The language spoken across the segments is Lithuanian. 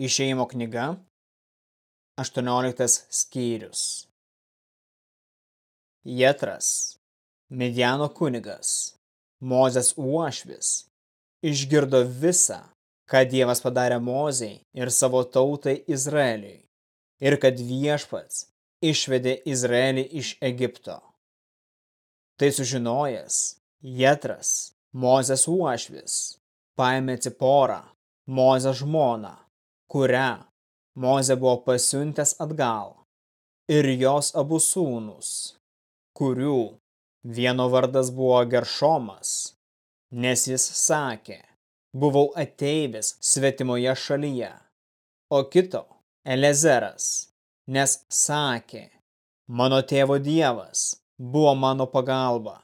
Išėjimo knyga, 18 skyrius. Jetras, Midiano kunigas, Mozės uošvis, išgirdo visą, ką Dievas padarė Mozei ir savo tautai Izraeliui, ir kad viešpats išvedė Izraelį iš Egipto. Tai sužinojęs, Jetras, Mozės uošvis, paėmė Ciporą, Mozės žmoną, kurią Moze buvo pasiuntęs atgal, ir jos abu sūnus, kurių vieno vardas buvo Geršomas, nes jis sakė, buvau ateivis svetimoje šalyje, o kito Elezeras, nes sakė, mano tėvo dievas buvo mano pagalba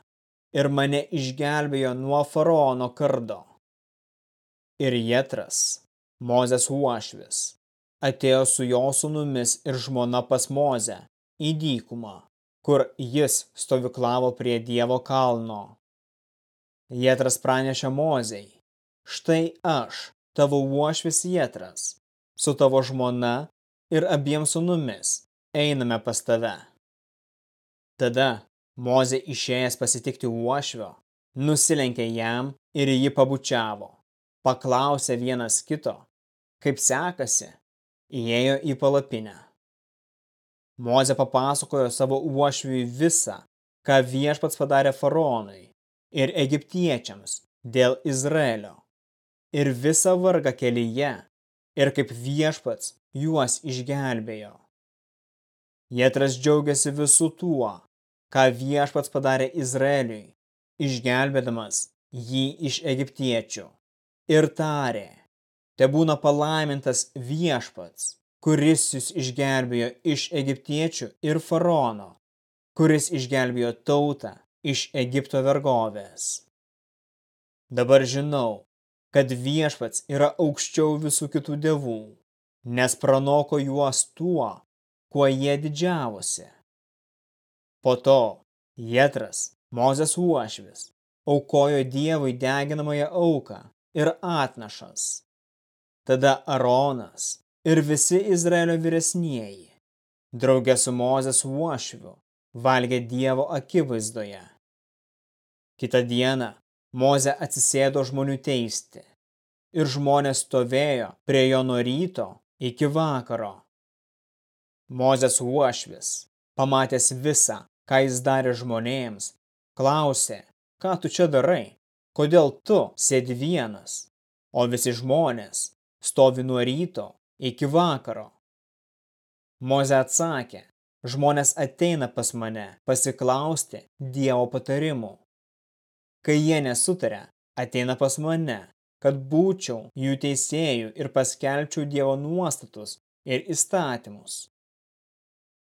ir mane išgelbėjo nuo faraono kardo. Ir Jetras, Mozės uošvis, atėjo su jo sūnumis ir žmona pas Mozę į dykumą, kur jis stovyklavo prie Dievo kalno. Jetras pranešė Mozei, štai aš, tavo uošvis Jetras, su tavo žmona ir abiem sūnumis einame pas tave. Tada Mozė išėjęs pasitikti uošvio, nusilenkė jam ir jį pabučiavo. Paklausė vienas kito, kaip sekasi, įėjo į palapinę. Moze papasakojo savo uošviui visą, ką viešpats padarė faraonui ir egiptiečiams dėl Izraelio, ir visą vargą kelyje, ir kaip viešpats juos išgelbėjo. Jetras džiaugiasi visų tuo, ką viešpats padarė Izraeliui, išgelbėdamas jį iš egiptiečių, ir tarė, te būna palaimintas viešpats, kuris jūs išgelbėjo iš egiptiečių ir faraono, kuris išgelbėjo tautą iš Egipto vergovės. Dabar žinau, kad viešpats yra aukščiau visų kitų dievų, nes pranoko juos tuo, kuo jie didžiavosi. Po to Jetras, Mozės uošvis, aukojo Dievui deginamąją auką ir atnašas. Tada Aronas ir visi Izraelio vyresnieji, draugė su Mozės uošviu, valgė Dievo akivaizdoje. Kita diena Moze atsisėdo žmonių teisti ir žmonės stovėjo prie jo nuo ryto iki vakaro. Mozės uošvis, pamatęs visą, ką jis darė žmonėms, klausė, ką tu čia darai, kodėl tu sėdi vienas, o visi žmonės stovi nuo ryto iki vakaro. Moze atsakė, žmonės ateina pas mane pasiklausti Dievo patarimų. Kai jie nesutaria, ateina pas mane, kad būčiau jų teisėjų ir paskelbčiau Dievo nuostatus ir įstatymus.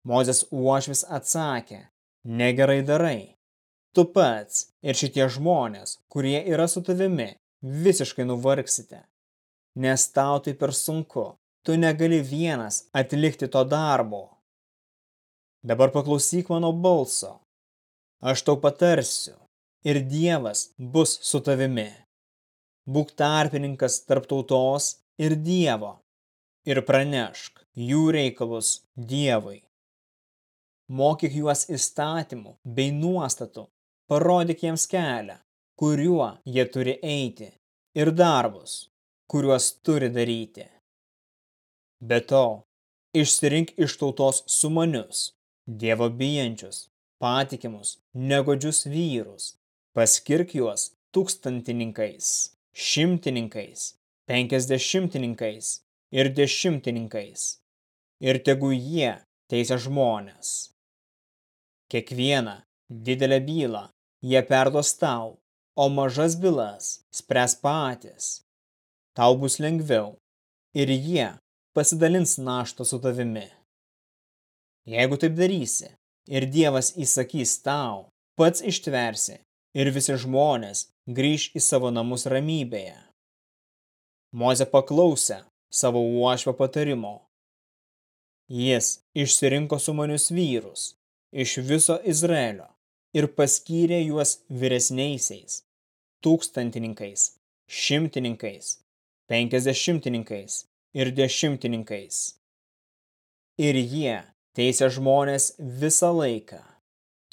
Mozės uošvis atsakė, negerai darai. Tu pats ir šitie žmonės, kurie yra su tavimi, visiškai nuvargsite nes tau tai per sunku, tu negali vienas atlikti to darbo. Dabar paklausyk mano balso. Aš tau patarsiu ir Dievas bus su tavimi. Būk tarpininkas tarp tautos ir Dievo ir pranešk jų reikalus Dievui. Mokyk juos įstatymų bei nuostatų, parodyk jiems kelią, kuriuo jie turi eiti, ir darbus, kuriuos turi daryti. Be to, išsirink iš tautos sumanius, dievo bijančius, patikimus, negodžius vyrus, paskirk juos tūkstantininkais, šimtininkais, penkiasdešimtininkais ir dešimtininkais, ir tegu jie teisia žmonės. Kiekvieną didelę bylą jie perduos tau, o mažas bylas spręs patys tau bus lengviau ir jie pasidalins naštą su tavimi. Jeigu taip darysi ir Dievas įsakys tau, pats ištversi ir visi žmonės grįž į savo namus ramybėje. Moze paklausė savo uošvio patarimo. Jis išsirinko sumanius vyrus iš viso Izraelio ir paskyrė juos vyresniaisiais, tūkstantininkais, šimtininkais penkiasdešimtininkais ir dešimtininkais. Ir jie teisė žmonės visą laiką.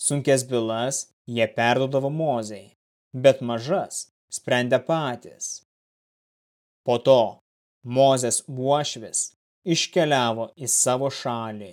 Sunkės bylas jie perdodavo mozei, bet mažas sprendė patys. Po to Mozės uošvis iškeliavo į savo šalį.